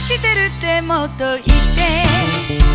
してるってもっと言って